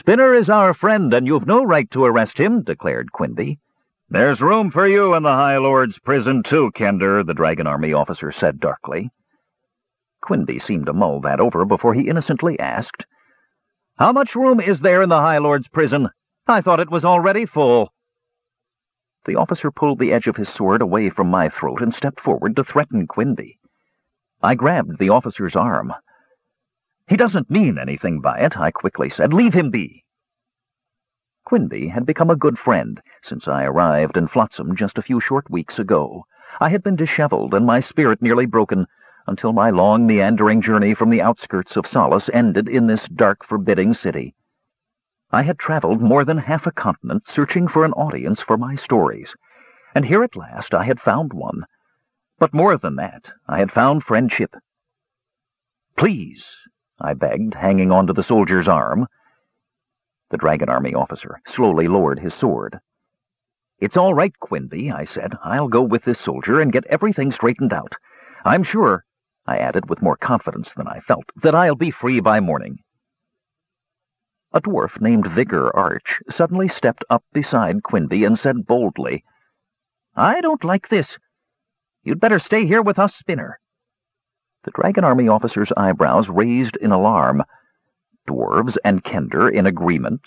Spinner is our friend, and you've no right to arrest him, declared Quinby. There's room for you in the High Lord's prison, too, Kender, the Dragon Army officer said darkly. Quinby seemed to mull that over before he innocently asked, How much room is there in the High Lord's prison? I thought it was already full. The officer pulled the edge of his sword away from my throat and stepped forward to threaten Quinby. I grabbed the officer's arm. He doesn't mean anything by it, I quickly said. Leave him be. Quinby had become a good friend since I arrived in Flotsam just a few short weeks ago. I had been disheveled and my spirit nearly broken until my long meandering journey from the outskirts of Solace ended in this dark, forbidding city. I had traveled more than half a continent searching for an audience for my stories, and here at last I had found one. But more than that, I had found friendship. Please, I begged, hanging on to the soldier's arm. The Dragon Army officer slowly lowered his sword. It's all right, Quinby, I said. I'll go with this soldier and get everything straightened out. I'm sure I added with more confidence than I felt, that I'll be free by morning. A dwarf named Vigor Arch suddenly stepped up beside Quinby and said boldly, I don't like this. You'd better stay here with us, Spinner. The Dragon Army officer's eyebrows raised in alarm. Dwarves and Kender in agreement.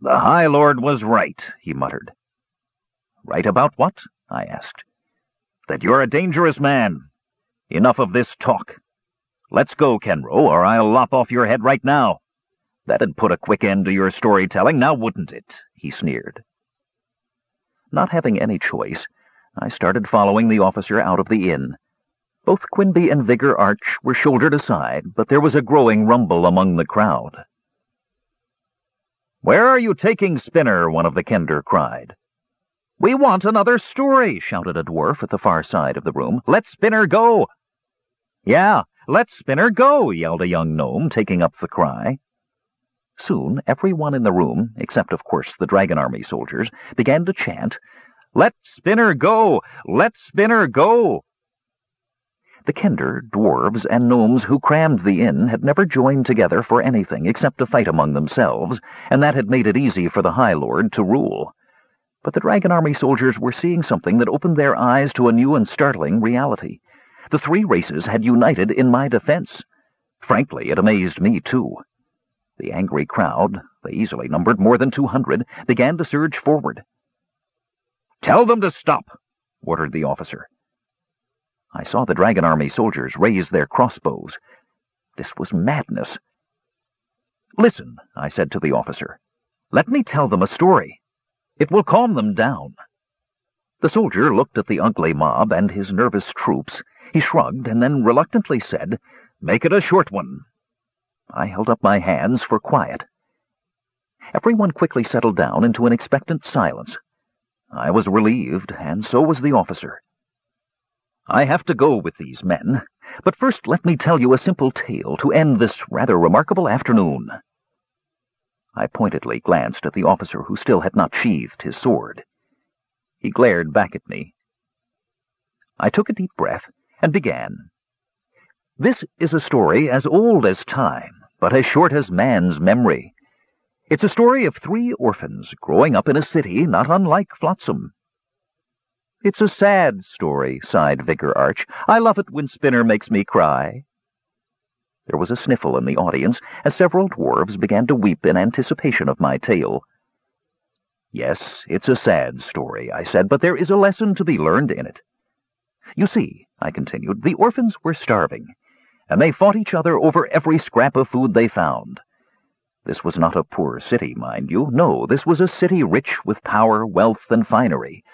The High Lord was right, he muttered. Right about what? I asked. That you're a dangerous man, Enough of this talk. Let's go, Kenro, or I'll lop off your head right now. That'd put a quick end to your storytelling, now wouldn't it? he sneered. Not having any choice, I started following the officer out of the inn. Both Quinby and Vigor Arch were shouldered aside, but there was a growing rumble among the crowd. Where are you taking Spinner? one of the Kender cried. We want another story, shouted a dwarf at the far side of the room. Let Spinner go! Yeah, let Spinner go, yelled a young gnome, taking up the cry. Soon everyone in the room, except of course the Dragon Army soldiers, began to chant, Let Spinner go! Let Spinner go! The Kender, dwarves, and gnomes who crammed the inn had never joined together for anything except to fight among themselves, and that had made it easy for the High Lord to rule. But the Dragon Army soldiers were seeing something that opened their eyes to a new and startling reality. The three races had united in my defense. Frankly, it amazed me, too. The angry crowd, they easily numbered more than two hundred, began to surge forward. Tell them to stop, ordered the officer. I saw the Dragon Army soldiers raise their crossbows. This was madness. Listen, I said to the officer. Let me tell them a story. It will calm them down. The soldier looked at the ugly mob and his nervous troops he shrugged and then reluctantly said, Make it a short one. I held up my hands for quiet. Everyone quickly settled down into an expectant silence. I was relieved, and so was the officer. I have to go with these men, but first let me tell you a simple tale to end this rather remarkable afternoon. I pointedly glanced at the officer who still had not sheathed his sword. He glared back at me. I took a deep breath and began. This is a story as old as time, but as short as man's memory. It's a story of three orphans growing up in a city not unlike Flotsam. It's a sad story, sighed Vigor Arch. I love it when Spinner makes me cry. There was a sniffle in the audience as several dwarves began to weep in anticipation of my tale. Yes, it's a sad story, I said, but there is a lesson to be learned in it. You see, I continued, the orphans were starving, and they fought each other over every scrap of food they found. This was not a poor city, mind you. No, this was a city rich with power, wealth, and finery.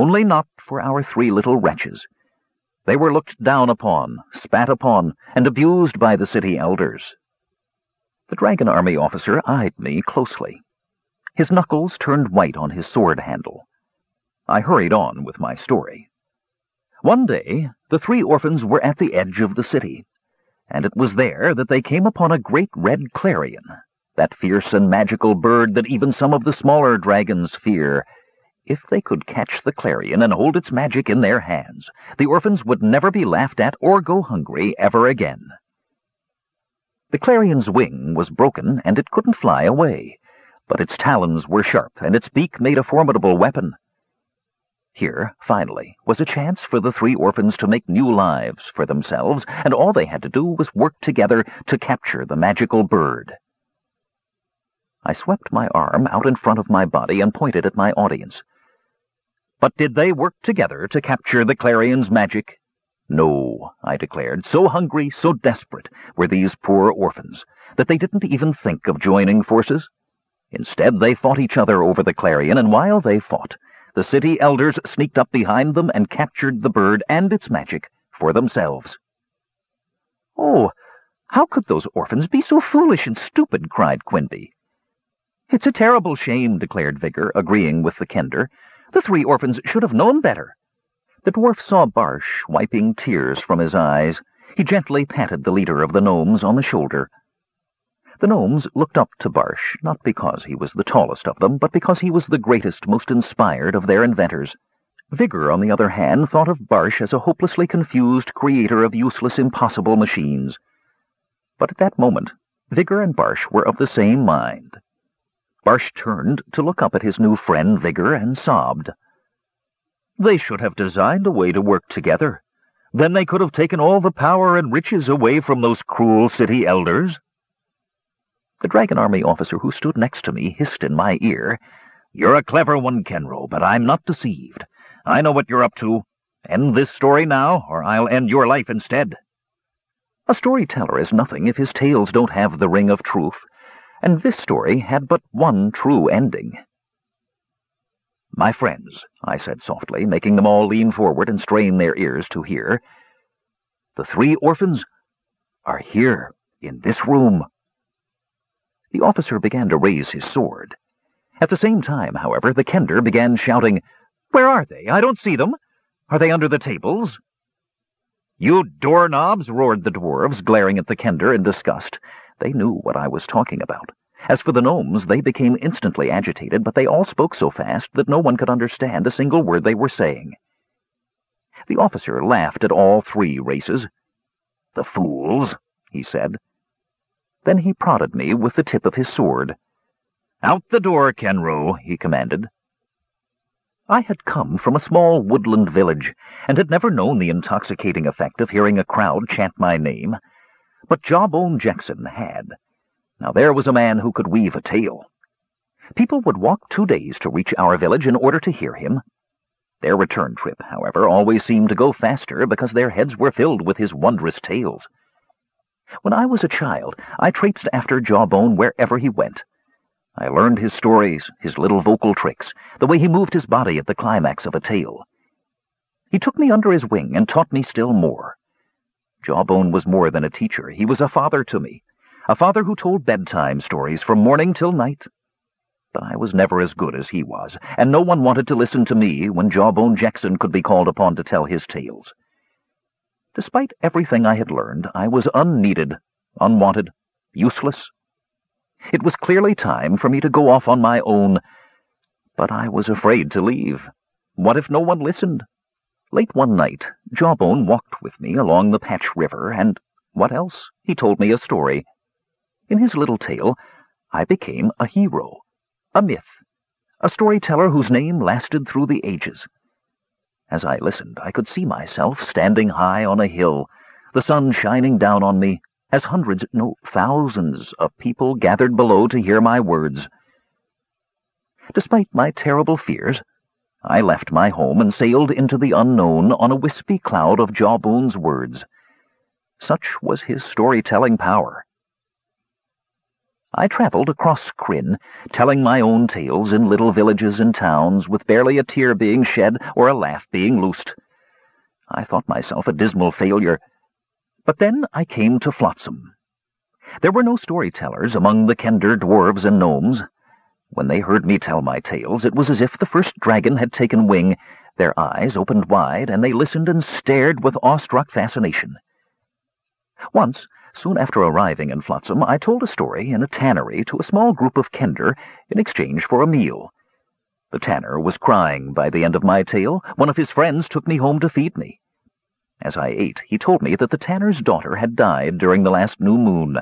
Only not for our three little wretches. They were looked down upon, spat upon, and abused by the city elders. The Dragon Army officer eyed me closely. His knuckles turned white on his sword handle. I hurried on with my story. One day, the three orphans were at the edge of the city, and it was there that they came upon a great red clarion, that fierce and magical bird that even some of the smaller dragons fear. If they could catch the clarion and hold its magic in their hands, the orphans would never be laughed at or go hungry ever again. The clarion's wing was broken, and it couldn't fly away, but its talons were sharp, and its beak made a formidable weapon. Here, finally, was a chance for the three orphans to make new lives for themselves, and all they had to do was work together to capture the magical bird. I swept my arm out in front of my body and pointed at my audience. But did they work together to capture the clarion's magic? No, I declared. So hungry, so desperate were these poor orphans that they didn't even think of joining forces. Instead, they fought each other over the clarion, and while they fought, the city elders sneaked up behind them and captured the bird and its magic for themselves. Oh, how could those orphans be so foolish and stupid? cried Quinby. It's a terrible shame, declared Vigor, agreeing with the kender. The three orphans should have known better. The dwarf saw Barsh wiping tears from his eyes. He gently patted the leader of the gnomes on the shoulder. The gnomes looked up to Barsh, not because he was the tallest of them, but because he was the greatest, most inspired of their inventors. Vigor, on the other hand, thought of Barsh as a hopelessly confused creator of useless, impossible machines. But at that moment, Vigor and Barsh were of the same mind. Barsh turned to look up at his new friend Vigor and sobbed. They should have designed a way to work together. Then they could have taken all the power and riches away from those cruel city elders. The Dragon Army officer who stood next to me hissed in my ear, You're a clever one, Kenro, but I'm not deceived. I know what you're up to. End this story now, or I'll end your life instead. A storyteller is nothing if his tales don't have the ring of truth, and this story had but one true ending. My friends, I said softly, making them all lean forward and strain their ears to hear, the three orphans are here, in this room. The officer began to raise his sword. At the same time, however, the kender began shouting, Where are they? I don't see them. Are they under the tables? You doorknobs, roared the dwarves, glaring at the kender in disgust. They knew what I was talking about. As for the gnomes, they became instantly agitated, but they all spoke so fast that no one could understand a single word they were saying. The officer laughed at all three races. The fools, he said. Then he prodded me with the tip of his sword. Out the door, Kenro, he commanded. I had come from a small woodland village, and had never known the intoxicating effect of hearing a crowd chant my name. But Jawbone Jackson had. Now there was a man who could weave a tale. People would walk two days to reach our village in order to hear him. Their return trip, however, always seemed to go faster because their heads were filled with his wondrous tales. When I was a child, I traipsed after Jawbone wherever he went. I learned his stories, his little vocal tricks, the way he moved his body at the climax of a tale. He took me under his wing and taught me still more. Jawbone was more than a teacher. He was a father to me, a father who told bedtime stories from morning till night. But I was never as good as he was, and no one wanted to listen to me when Jawbone Jackson could be called upon to tell his tales. Despite everything I had learned, I was unneeded, unwanted, useless. It was clearly time for me to go off on my own, but I was afraid to leave. What if no one listened? Late one night, Jawbone walked with me along the Patch River, and what else? He told me a story. In his little tale, I became a hero, a myth, a storyteller whose name lasted through the ages. As I listened, I could see myself standing high on a hill, the sun shining down on me, as hundreds, no, thousands of people gathered below to hear my words. Despite my terrible fears, I left my home and sailed into the unknown on a wispy cloud of Jawbone's words. Such was his storytelling power. I travelled across Krynn, telling my own tales in little villages and towns, with barely a tear being shed or a laugh being loosed. I thought myself a dismal failure. But then I came to Flotsam. There were no storytellers among the Kender dwarves and gnomes. When they heard me tell my tales, it was as if the first dragon had taken wing. Their eyes opened wide, and they listened and stared with awestruck fascination. Once, Soon after arriving in Flotsam, I told a story in a tannery to a small group of Kender in exchange for a meal. The tanner was crying by the end of my tale. One of his friends took me home to feed me. As I ate, he told me that the tanner's daughter had died during the last new moon.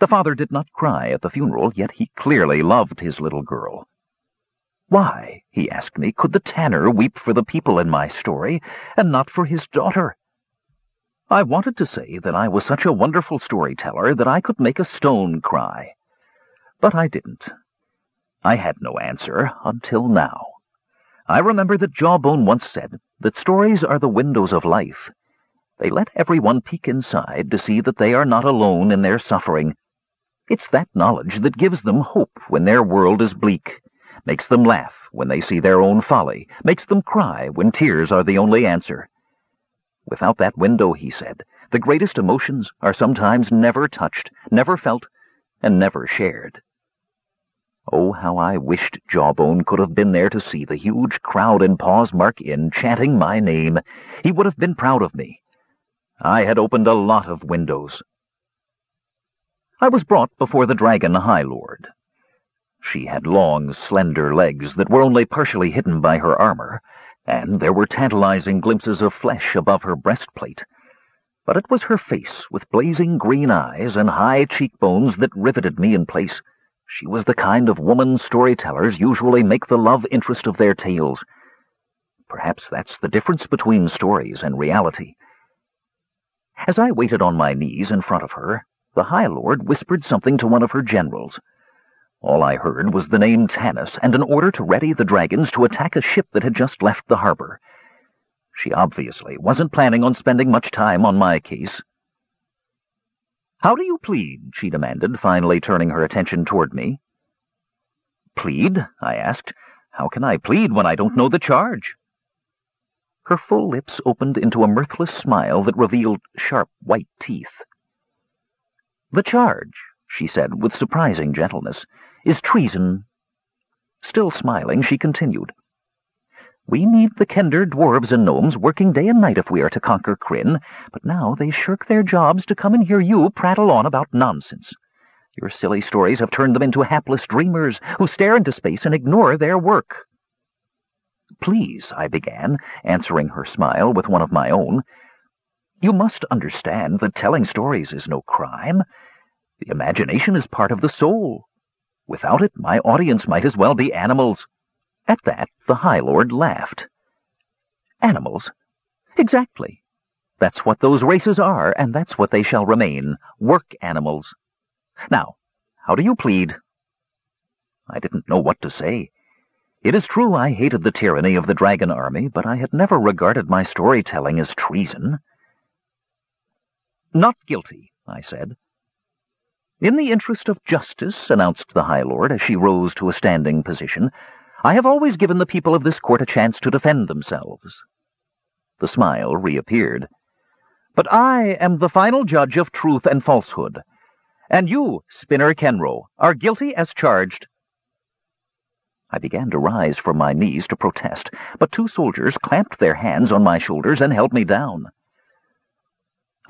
The father did not cry at the funeral, yet he clearly loved his little girl. Why, he asked me, could the tanner weep for the people in my story, and not for his daughter? I wanted to say that I was such a wonderful storyteller that I could make a stone cry. But I didn't. I had no answer until now. I remember that Jawbone once said that stories are the windows of life. They let everyone peek inside to see that they are not alone in their suffering. It's that knowledge that gives them hope when their world is bleak, makes them laugh when they see their own folly, makes them cry when tears are the only answer. Without that window, he said, the greatest emotions are sometimes never touched, never felt, and never shared. Oh, how I wished Jawbone could have been there to see the huge crowd in Pawsmark Inn chanting my name. He would have been proud of me. I had opened a lot of windows. I was brought before the Dragon High Lord. She had long, slender legs that were only partially hidden by her armor, and there were tantalizing glimpses of flesh above her breastplate. But it was her face, with blazing green eyes and high cheekbones, that riveted me in place. She was the kind of woman storytellers usually make the love interest of their tales. Perhaps that's the difference between stories and reality. As I waited on my knees in front of her, the High Lord whispered something to one of her generals. All I heard was the name Tanis and an order to ready the dragons to attack a ship that had just left the harbor. She obviously wasn't planning on spending much time on my case. How do you plead? she demanded, finally turning her attention toward me. Plead? I asked. How can I plead when I don't know the charge? Her full lips opened into a mirthless smile that revealed sharp white teeth. The charge, she said with surprising gentleness, is treason. Still smiling, she continued. We need the Kender dwarves and gnomes working day and night if we are to conquer Krynn, but now they shirk their jobs to come and hear you prattle on about nonsense. Your silly stories have turned them into hapless dreamers who stare into space and ignore their work. Please, I began, answering her smile with one of my own. You must understand that telling stories is no crime. The imagination is part of the soul. Without it, my audience might as well be animals. At that, the High Lord laughed. Animals? Exactly. That's what those races are, and that's what they shall remain, work animals. Now, how do you plead? I didn't know what to say. It is true I hated the tyranny of the dragon army, but I had never regarded my storytelling as treason. Not guilty, I said. In the interest of justice, announced the High Lord as she rose to a standing position, I have always given the people of this court a chance to defend themselves. The smile reappeared. But I am the final judge of truth and falsehood, and you, Spinner Kenro, are guilty as charged. I began to rise from my knees to protest, but two soldiers clamped their hands on my shoulders and held me down.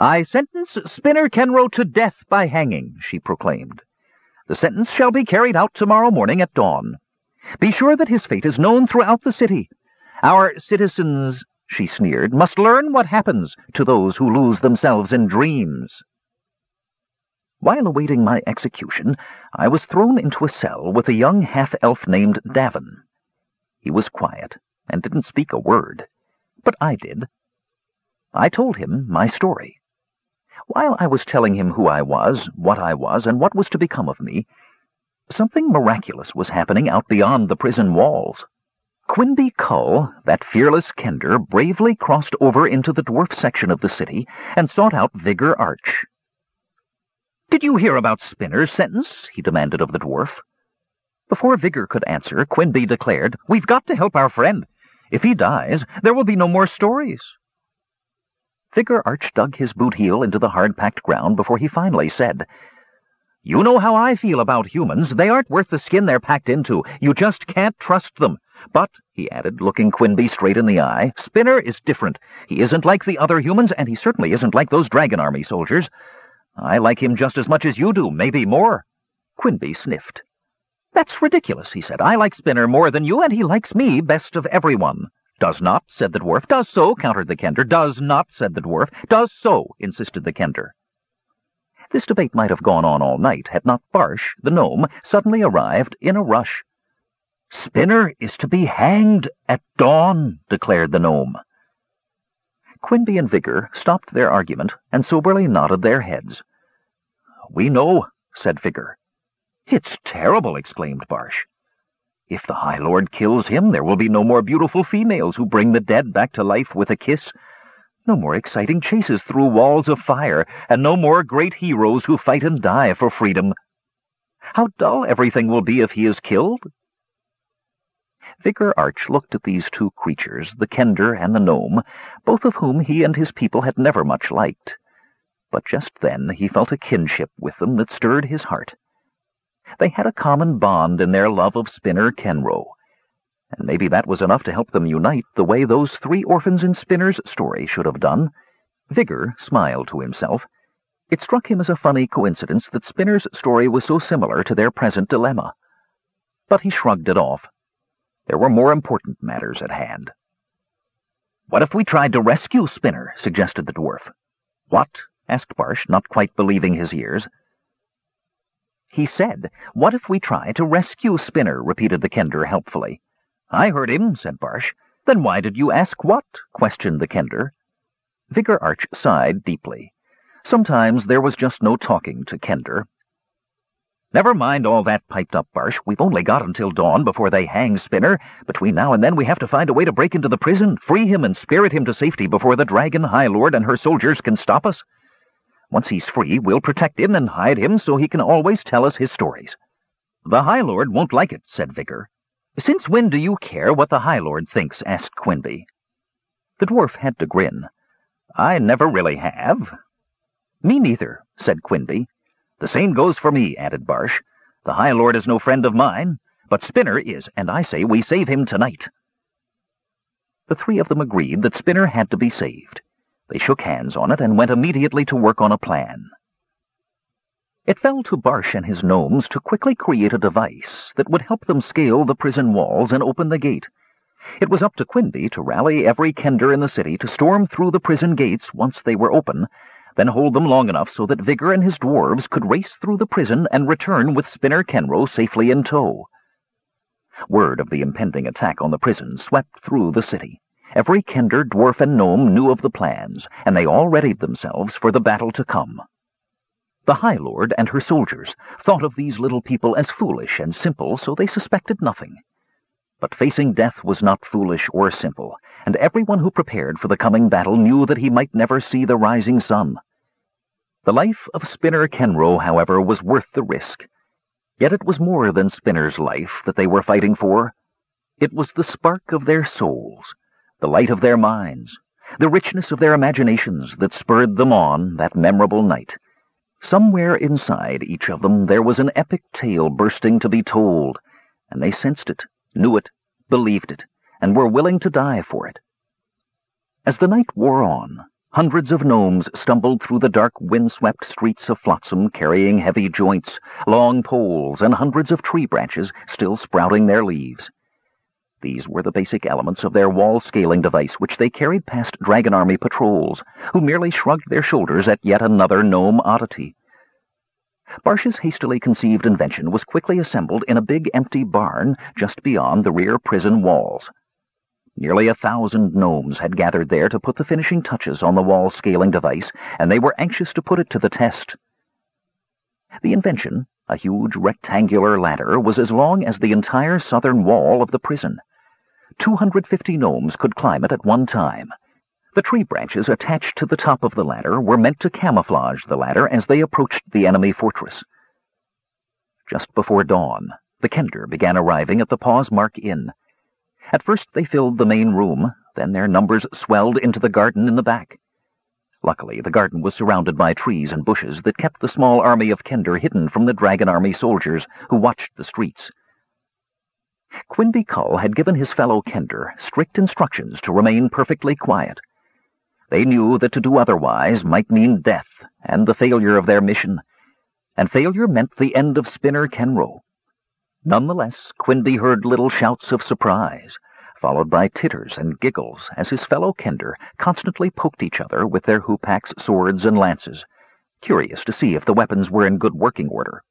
I sentence Spinner Kenro to death by hanging, she proclaimed. The sentence shall be carried out tomorrow morning at dawn. Be sure that his fate is known throughout the city. Our citizens, she sneered, must learn what happens to those who lose themselves in dreams. While awaiting my execution, I was thrown into a cell with a young half-elf named Davin. He was quiet and didn't speak a word, but I did. I told him my story. While I was telling him who I was, what I was, and what was to become of me, Something miraculous was happening out beyond the prison walls. Quinby Cull, that fearless kender, bravely crossed over into the dwarf section of the city and sought out Vigor Arch. "'Did you hear about Spinner's sentence?' he demanded of the dwarf. Before Vigor could answer, Quinby declared, "'We've got to help our friend. If he dies, there will be no more stories.' Vigor Arch dug his boot heel into the hard-packed ground before he finally said, you know how I feel about humans. They aren't worth the skin they're packed into. You just can't trust them. But, he added, looking Quinby straight in the eye, Spinner is different. He isn't like the other humans, and he certainly isn't like those Dragon Army soldiers. I like him just as much as you do, maybe more. Quinby sniffed. That's ridiculous, he said. I like Spinner more than you, and he likes me best of everyone. Does not, said the dwarf. Does so, countered the Kender. Does not, said the dwarf. Does so, insisted the Kender. This debate might have gone on all night had not Barsh, the gnome, suddenly arrived in a rush. Spinner is to be hanged at dawn, declared the gnome. Quinby and Vigor stopped their argument and soberly nodded their heads. We know, said Vigor. It's terrible, exclaimed Barsh. If the High Lord kills him, there will be no more beautiful females who bring the dead back to life with a kiss, no more exciting chases through walls of fire, and no more great heroes who fight and die for freedom. How dull everything will be if he is killed. Vigor Arch looked at these two creatures, the kender and the gnome, both of whom he and his people had never much liked. But just then he felt a kinship with them that stirred his heart. They had a common bond in their love of Spinner Kenro, and maybe that was enough to help them unite the way those three orphans in Spinner's story should have done. Vigor smiled to himself. It struck him as a funny coincidence that Spinner's story was so similar to their present dilemma. But he shrugged it off. There were more important matters at hand. What if we tried to rescue Spinner? suggested the dwarf. What? asked Barsh, not quite believing his ears. He said, What if we try to rescue Spinner? repeated the Kender helpfully. I heard him, said Barsh. Then why did you ask what? questioned the Kender. Vigor Arch sighed deeply. Sometimes there was just no talking to Kender. Never mind all that, piped up Barsh. We've only got until dawn before they hang Spinner. Between now and then we have to find a way to break into the prison, free him, and spirit him to safety before the Dragon High Lord and her soldiers can stop us. Once he's free, we'll protect him and hide him so he can always tell us his stories. The High Lord won't like it, said Vigor. Since when do you care what the High Lord thinks? asked Quinby. The dwarf had to grin. I never really have. Me neither, said Quinby. The same goes for me, added Barsh. The High Lord is no friend of mine, but Spinner is, and I say we save him tonight. The three of them agreed that Spinner had to be saved. They shook hands on it and went immediately to work on a plan. It fell to Barsh and his gnomes to quickly create a device that would help them scale the prison walls and open the gate. It was up to Quinby to rally every kender in the city to storm through the prison gates once they were open then hold them long enough so that Vigor and his dwarves could race through the prison and return with Spinner Kenro safely in tow. Word of the impending attack on the prison swept through the city. Every kender, dwarf, and gnome knew of the plans, and they all readied themselves for the battle to come. The High Lord and her soldiers thought of these little people as foolish and simple, so they suspected nothing. But facing death was not foolish or simple, and everyone who prepared for the coming battle knew that he might never see the rising sun. The life of Spinner Kenro, however, was worth the risk. Yet it was more than Spinner's life that they were fighting for. It was the spark of their souls, the light of their minds, the richness of their imaginations that spurred them on that memorable night. Somewhere inside each of them there was an epic tale bursting to be told, and they sensed it knew it, believed it, and were willing to die for it. As the night wore on, hundreds of gnomes stumbled through the dark, wind-swept streets of Flotsam carrying heavy joints, long poles, and hundreds of tree branches still sprouting their leaves. These were the basic elements of their wall-scaling device, which they carried past Dragon Army patrols, who merely shrugged their shoulders at yet another gnome oddity. Barsh's hastily conceived invention was quickly assembled in a big empty barn just beyond the rear prison walls. Nearly a thousand gnomes had gathered there to put the finishing touches on the wall-scaling device, and they were anxious to put it to the test. The invention, a huge rectangular ladder, was as long as the entire southern wall of the prison. 250 gnomes could climb it at one time, the tree branches attached to the top of the ladder were meant to camouflage the ladder as they approached the enemy fortress. Just before dawn, the Kender began arriving at the Pawsmark Inn. At first they filled the main room, then their numbers swelled into the garden in the back. Luckily, the garden was surrounded by trees and bushes that kept the small army of Kender hidden from the Dragon Army soldiers who watched the streets. Quinby Cull had given his fellow Kender strict instructions to remain perfectly quiet. They knew that to do otherwise might mean death and the failure of their mission, and failure meant the end of Spinner Kenro. Nonetheless, Quinby heard little shouts of surprise, followed by titters and giggles as his fellow Kender constantly poked each other with their hoopaks swords and lances, curious to see if the weapons were in good working order.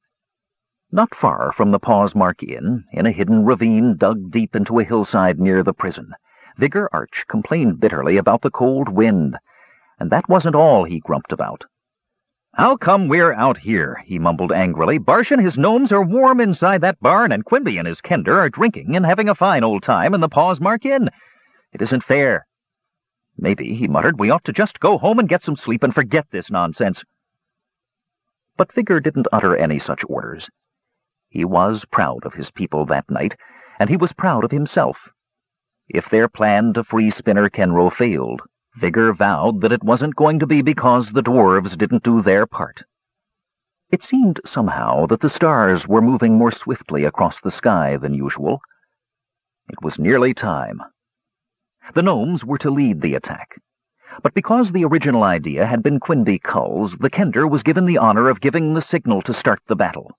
Not far from the Pawsmark Inn, in a hidden ravine dug deep into a hillside near the prison, Vigor Arch complained bitterly about the cold wind, and that wasn't all he grumped about. How come we're out here? he mumbled angrily. Barsh and his gnomes are warm inside that barn, and Quinby and his kender are drinking and having a fine old time in the Pawsmark Inn. It isn't fair. Maybe, he muttered, we ought to just go home and get some sleep and forget this nonsense. But Vigor didn't utter any such orders. He was proud of his people that night, and he was proud of himself. If their plan to free Spinner Kenro failed, Vigor vowed that it wasn't going to be because the dwarves didn't do their part. It seemed somehow that the stars were moving more swiftly across the sky than usual. It was nearly time. The gnomes were to lead the attack. But because the original idea had been Quinby Cull's, the Kender was given the honor of giving the signal to start the battle.